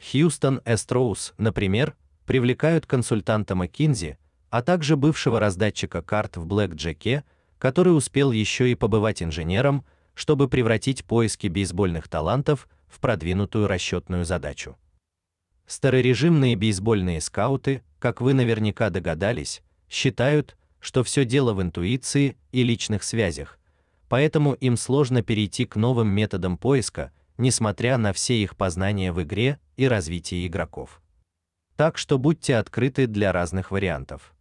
Хьюстон Эстроус, например, привлекают консультанта McKinsey, а также бывшего раздатчика карт в блэкджеке, который успел еще и побывать инженером, чтобы превратить поиски бейсбольных талантов в продвинутую расчетную задачу. Старорежимные бейсбольные скауты, как вы наверняка догадались, считают, что все дело в интуиции и личных связях, поэтому им сложно перейти к новым методам поиска, несмотря на все их познания в игре и развитие игроков. Так что будьте открыты для разных вариантов.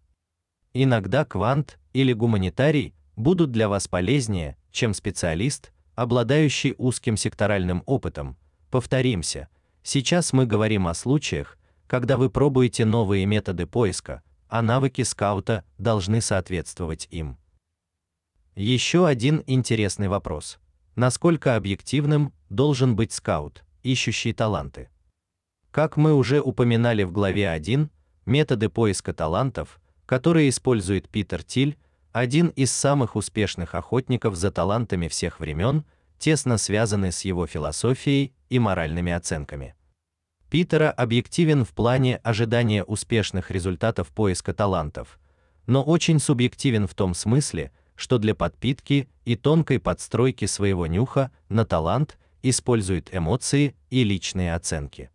Иногда квант или гуманитарий будут для вас полезнее, чем специалист, обладающий узким секторальным опытом. Повторимся, сейчас мы говорим о случаях, когда вы пробуете новые методы поиска, а навыки скаута должны соответствовать им. Еще один интересный вопрос. Насколько объективным должен быть скаут, ищущий таланты? Как мы уже упоминали в главе 1, методы поиска талантов, которые использует Питер Тиль, один из самых успешных охотников за талантами всех времен, тесно связаны с его философией и моральными оценками. Питера объективен в плане ожидания успешных результатов поиска талантов, но очень субъективен в том смысле, что для подпитки и тонкой подстройки своего нюха на талант использует эмоции и личные оценки.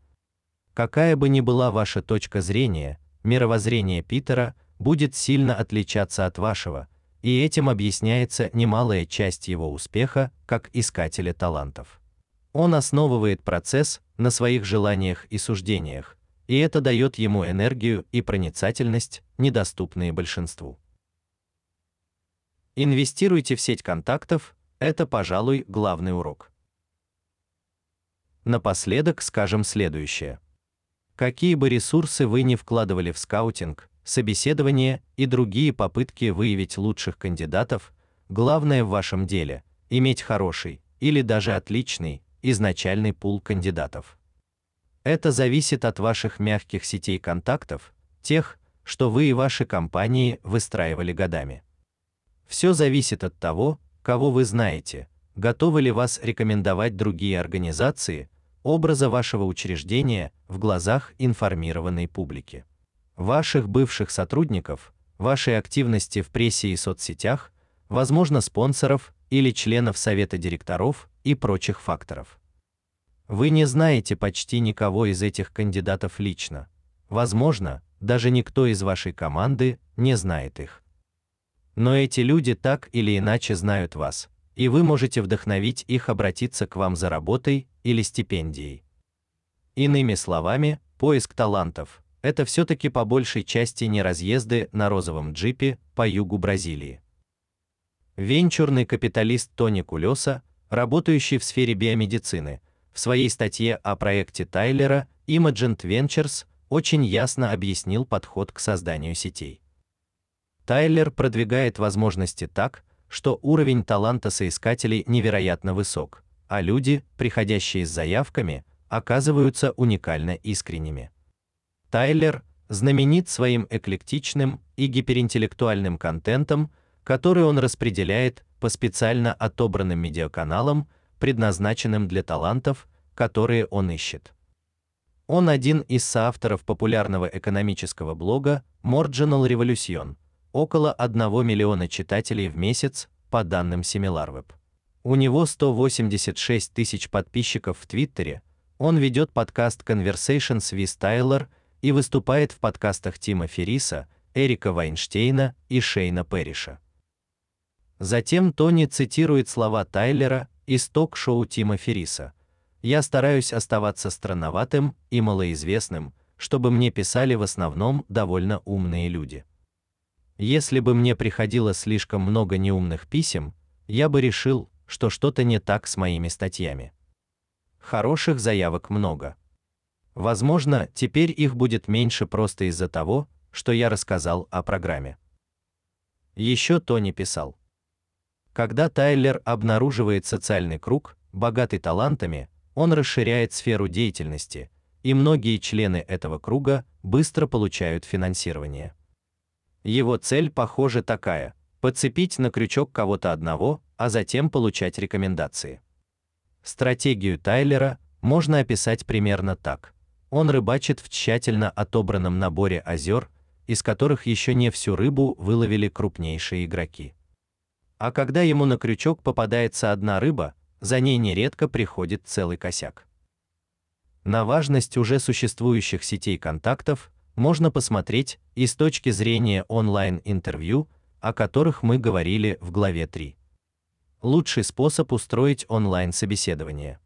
Какая бы ни была ваша точка зрения, мировоззрение Питера будет сильно отличаться от вашего, и этим объясняется немалая часть его успеха как искателя талантов. Он основывает процесс на своих желаниях и суждениях, и это дает ему энергию и проницательность, недоступные большинству. Инвестируйте в сеть контактов это, пожалуй, главный урок. Напоследок скажем следующее. Какие бы ресурсы вы ни вкладывали в скаутинг, собеседование и другие попытки выявить лучших кандидатов, главное в вашем деле иметь хороший или даже отличный изначальный пул кандидатов. Это зависит от ваших мягких сетей контактов, тех, что вы и ваши компании выстраивали годами. Все зависит от того, кого вы знаете, готовы ли вас рекомендовать другие организации, образа вашего учреждения в глазах информированной публики ваших бывших сотрудников, вашей активности в прессе и соцсетях, возможно, спонсоров или членов совета директоров и прочих факторов. Вы не знаете почти никого из этих кандидатов лично. Возможно, даже никто из вашей команды не знает их. Но эти люди так или иначе знают вас, и вы можете вдохновить их обратиться к вам за работой или стипендией. Иными словами, поиск талантов это все-таки по большей части не разъезды на розовом джипе по югу Бразилии. Венчурный капиталист Тони Кулеса, работающий в сфере биомедицины, в своей статье о проекте Тайлера Imagent Ventures очень ясно объяснил подход к созданию сетей. Тайлер продвигает возможности так, что уровень таланта соискателей невероятно высок, а люди, приходящие с заявками, оказываются уникально искренними. Тайлер знаменит своим эклектичным и гиперинтеллектуальным контентом, который он распределяет по специально отобранным медиаканалам, предназначенным для талантов, которые он ищет. Он один из соавторов популярного экономического блога Marginal Revolution, около 1 миллиона читателей в месяц, по данным SimilarWeb. У него 186 тысяч подписчиков в Твиттере. Он ведет подкаст Conversations with Tyler и выступает в подкастах Тима Ферриса, Эрика Вайнштейна и Шейна Перриша. Затем Тони цитирует слова Тайлера из ток-шоу Тима Ферриса. Я стараюсь оставаться странноватым и малоизвестным, чтобы мне писали в основном довольно умные люди. Если бы мне приходило слишком много неумных писем, я бы решил, что что-то не так с моими статьями. Хороших заявок много. Возможно, теперь их будет меньше просто из-за того, что я рассказал о программе. Еще Тони писал: Когда Тайлер обнаруживает социальный круг, богатый талантами, он расширяет сферу деятельности, и многие члены этого круга быстро получают финансирование. Его цель, похоже, такая: подцепить на крючок кого-то одного, а затем получать рекомендации. Стратегию Тайлера можно описать примерно так: он рыбачит в тщательно отобранном наборе озер, из которых еще не всю рыбу выловили крупнейшие игроки. А когда ему на крючок попадается одна рыба, за ней нередко приходит целый косяк. На важность уже существующих сетей контактов можно посмотреть и с точки зрения онлайн-интервью, о которых мы говорили в главе 3. Лучший способ устроить онлайн-собеседование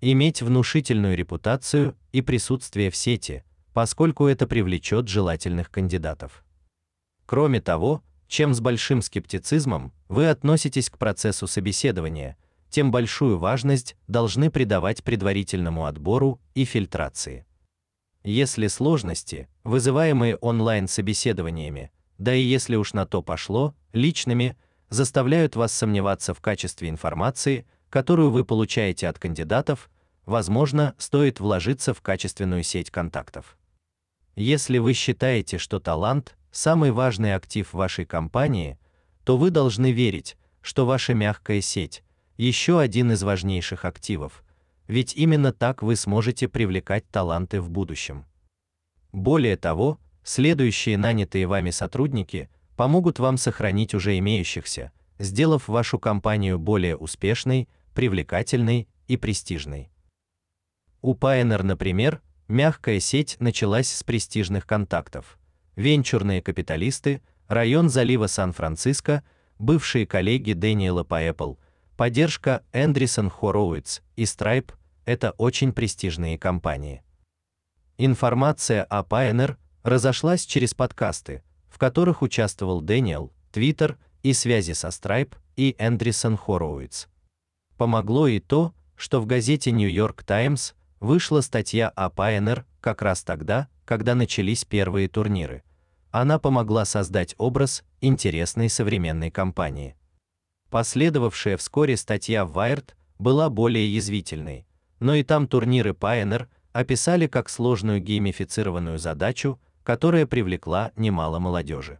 иметь внушительную репутацию и присутствие в сети, поскольку это привлечет желательных кандидатов. Кроме того, чем с большим скептицизмом вы относитесь к процессу собеседования, тем большую важность должны придавать предварительному отбору и фильтрации. Если сложности, вызываемые онлайн-собеседованиями, да и если уж на то пошло, личными, заставляют вас сомневаться в качестве информации, которую вы получаете от кандидатов, возможно, стоит вложиться в качественную сеть контактов. Если вы считаете, что талант самый важный актив вашей компании, то вы должны верить, что ваша мягкая сеть еще один из важнейших активов, ведь именно так вы сможете привлекать таланты в будущем. Более того, следующие нанятые вами сотрудники помогут вам сохранить уже имеющихся, сделав вашу компанию более успешной, привлекательной и престижной. У Pioneer, например, мягкая сеть началась с престижных контактов. Венчурные капиталисты, район залива Сан-Франциско, бывшие коллеги Дэниела по Apple, поддержка Эндрисон Хороуитс и Stripe это очень престижные компании. Информация о Pioneer разошлась через подкасты, в которых участвовал Дэниел, Twitter и связи со Stripe и Эндрисон Хороуитс. Помогло и то, что в газете New York Times вышла статья о Pioneer как раз тогда, когда начались первые турниры. Она помогла создать образ интересной современной компании. Последовавшая вскоре статья в Wired была более язвительной, но и там турниры Pioneer описали как сложную геймифицированную задачу, которая привлекла немало молодежи.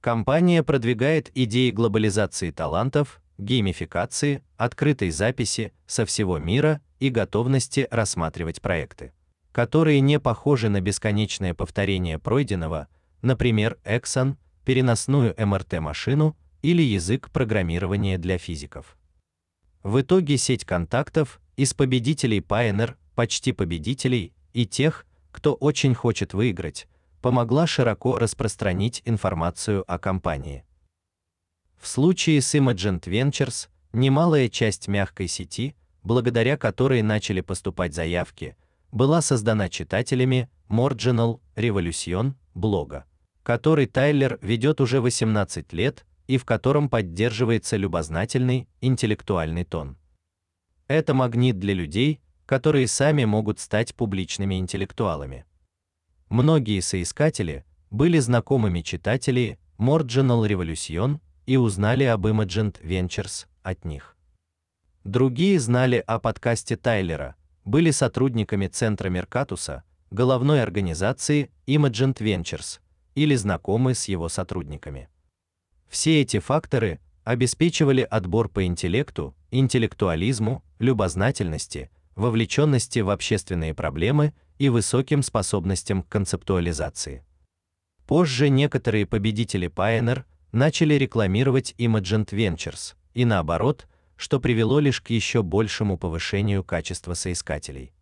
Компания продвигает идеи глобализации талантов, геймификации, открытой записи со всего мира и готовности рассматривать проекты, которые не похожи на бесконечное повторение пройденного, например, Exxon, переносную МРТ-машину или язык программирования для физиков. В итоге сеть контактов из победителей Pioneer, почти победителей и тех, кто очень хочет выиграть, помогла широко распространить информацию о компании. В случае с Imagent Ventures немалая часть мягкой сети благодаря которой начали поступать заявки, была создана читателями Marginal Revolution блога, который Тайлер ведет уже 18 лет и в котором поддерживается любознательный, интеллектуальный тон. Это магнит для людей, которые сами могут стать публичными интеллектуалами. Многие соискатели были знакомыми читателей Marginal Revolution и узнали об Imagent Ventures от них. Другие знали о подкасте Тайлера, были сотрудниками центра Меркатуса, головной организации Imagent Ventures или знакомы с его сотрудниками. Все эти факторы обеспечивали отбор по интеллекту, интеллектуализму, любознательности, вовлеченности в общественные проблемы и высоким способностям к концептуализации. Позже некоторые победители Pioneer начали рекламировать Imagent Ventures, и наоборот, что привело лишь к еще большему повышению качества соискателей.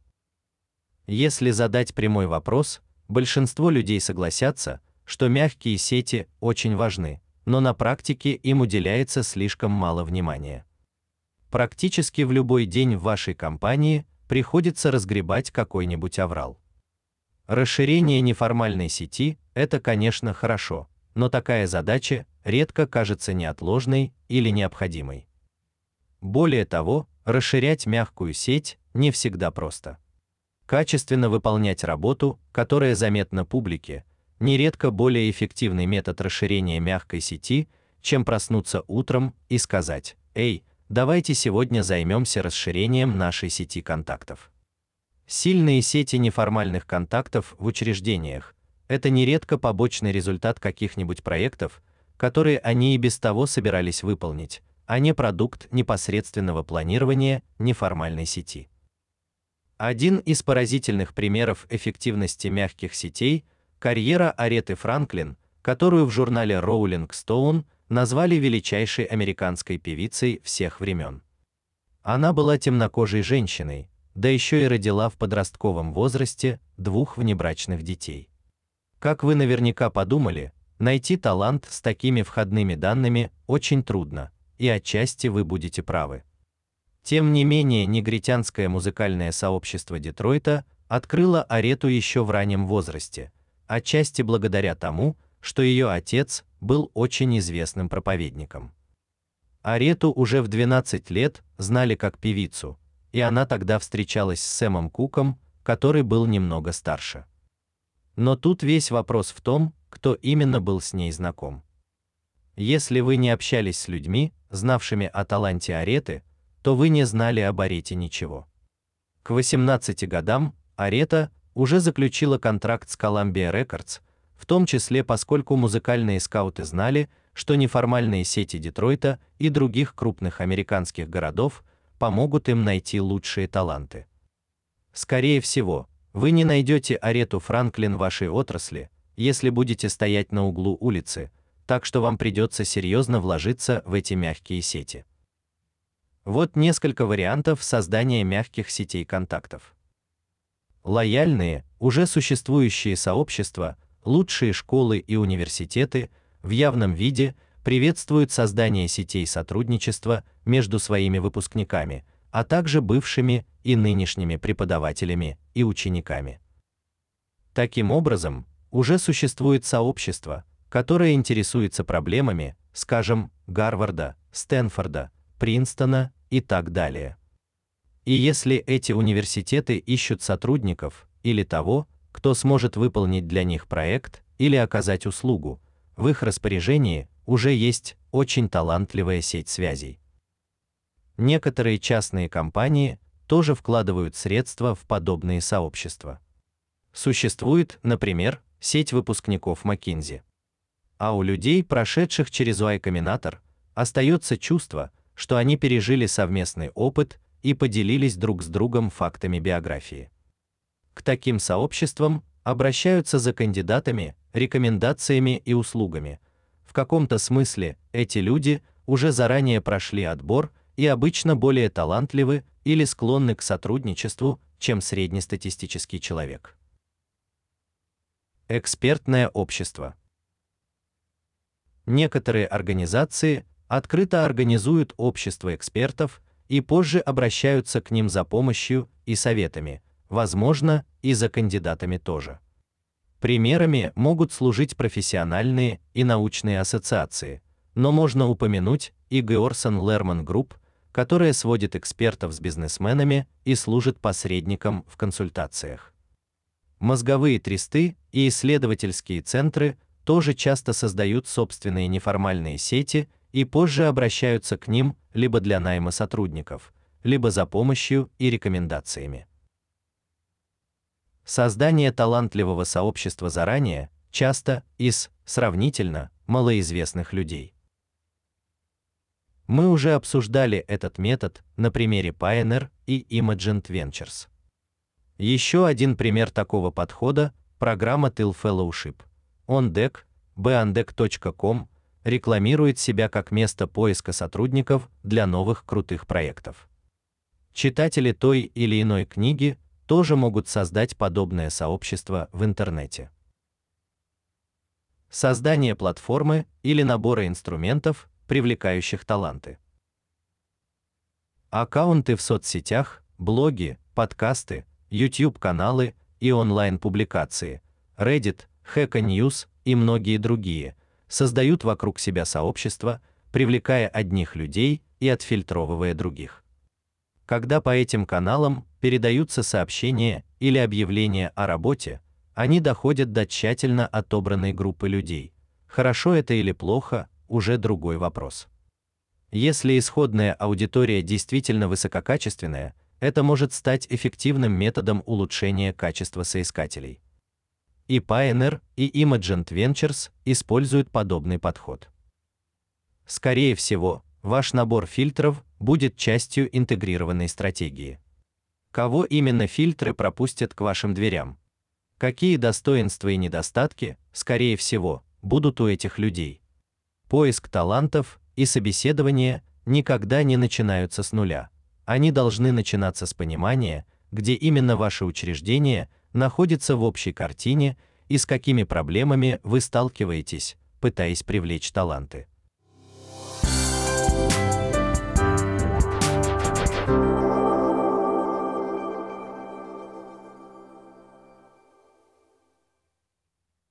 Если задать прямой вопрос, большинство людей согласятся, что мягкие сети очень важны, но на практике им уделяется слишком мало внимания. Практически в любой день в вашей компании приходится разгребать какой-нибудь аврал. Расширение неформальной сети это, конечно, хорошо, но такая задача редко кажется неотложной или необходимой. Более того, расширять мягкую сеть не всегда просто. Качественно выполнять работу, которая заметна публике, нередко более эффективный метод расширения мягкой сети, чем проснуться утром и сказать: "Эй, давайте сегодня займемся расширением нашей сети контактов". Сильные сети неформальных контактов в учреждениях это нередко побочный результат каких-нибудь проектов, которые они и без того собирались выполнить, а не продукт непосредственного планирования неформальной сети. Один из поразительных примеров эффективности мягких сетей карьера Ареты Франклин, которую в журнале Rolling Stone назвали величайшей американской певицей всех времен. Она была темнокожей женщиной, да еще и родила в подростковом возрасте двух внебрачных детей. Как вы наверняка подумали, найти талант с такими входными данными очень трудно, и отчасти вы будете правы. Тем не менее, негритянское музыкальное сообщество Детройта открыло Арету еще в раннем возрасте, отчасти благодаря тому, что ее отец был очень известным проповедником. Арету уже в 12 лет знали как певицу, и она тогда встречалась с Сэмом Куком, который был немного старше. Но тут весь вопрос в том, кто именно был с ней знаком. Если вы не общались с людьми, знавшими о таланте Ареты, то вы не знали об Арете ничего. К 18 годам Арета уже заключила контракт с Columbia Records, в том числе поскольку музыкальные скауты знали, что неформальные сети Детройта и других крупных американских городов помогут им найти лучшие таланты. Скорее всего, вы не найдете Арету Франклин в вашей отрасли, если будете стоять на углу улицы, так что вам придется серьезно вложиться в эти мягкие сети. Вот несколько вариантов создания мягких сетей контактов. Лояльные, уже существующие сообщества, лучшие школы и университеты в явном виде приветствуют создание сетей сотрудничества между своими выпускниками, а также бывшими и нынешними преподавателями и учениками. Таким образом, уже существует сообщество, которое интересуется проблемами, скажем, Гарварда, Стэнфорда, Принстона и так далее. И если эти университеты ищут сотрудников или того, кто сможет выполнить для них проект или оказать услугу, в их распоряжении уже есть очень талантливая сеть связей. Некоторые частные компании тоже вкладывают средства в подобные сообщества. Существует, например, сеть выпускников McKinsey. А у людей, прошедших через Y Combinator, остается чувство, что они пережили совместный опыт и поделились друг с другом фактами биографии. К таким сообществам обращаются за кандидатами, рекомендациями и услугами. В каком-то смысле эти люди уже заранее прошли отбор и обычно более талантливы или склонны к сотрудничеству, чем среднестатистический человек. Экспертное общество. Некоторые организации открыто организуют общество экспертов и позже обращаются к ним за помощью и советами, возможно, и за кандидатами тоже. Примерами могут служить профессиональные и научные ассоциации, но можно упомянуть и Georson Lerman Group, которая сводит экспертов с бизнесменами и служит посредником в консультациях. Мозговые тресты и исследовательские центры тоже часто создают собственные неформальные сети и позже обращаются к ним либо для найма сотрудников, либо за помощью и рекомендациями. Создание талантливого сообщества заранее часто из сравнительно малоизвестных людей. Мы уже обсуждали этот метод на примере Pioneer и Imagent Ventures. Еще один пример такого подхода программа Till Fellowship. OnDeck, bandec.com рекламирует себя как место поиска сотрудников для новых крутых проектов. Читатели той или иной книги тоже могут создать подобное сообщество в интернете. Создание платформы или набора инструментов, привлекающих таланты. Аккаунты в соцсетях, блоги, подкасты, YouTube-каналы и онлайн-публикации, Reddit, Hacker News и многие другие создают вокруг себя сообщества, привлекая одних людей и отфильтровывая других. Когда по этим каналам передаются сообщения или объявления о работе, они доходят до тщательно отобранной группы людей. Хорошо это или плохо уже другой вопрос. Если исходная аудитория действительно высококачественная, это может стать эффективным методом улучшения качества соискателей и Pioneer, и Imagent Ventures используют подобный подход. Скорее всего, ваш набор фильтров будет частью интегрированной стратегии. Кого именно фильтры пропустят к вашим дверям? Какие достоинства и недостатки, скорее всего, будут у этих людей? Поиск талантов и собеседование никогда не начинаются с нуля. Они должны начинаться с понимания, где именно ваше учреждение находится в общей картине и с какими проблемами вы сталкиваетесь, пытаясь привлечь таланты. thank you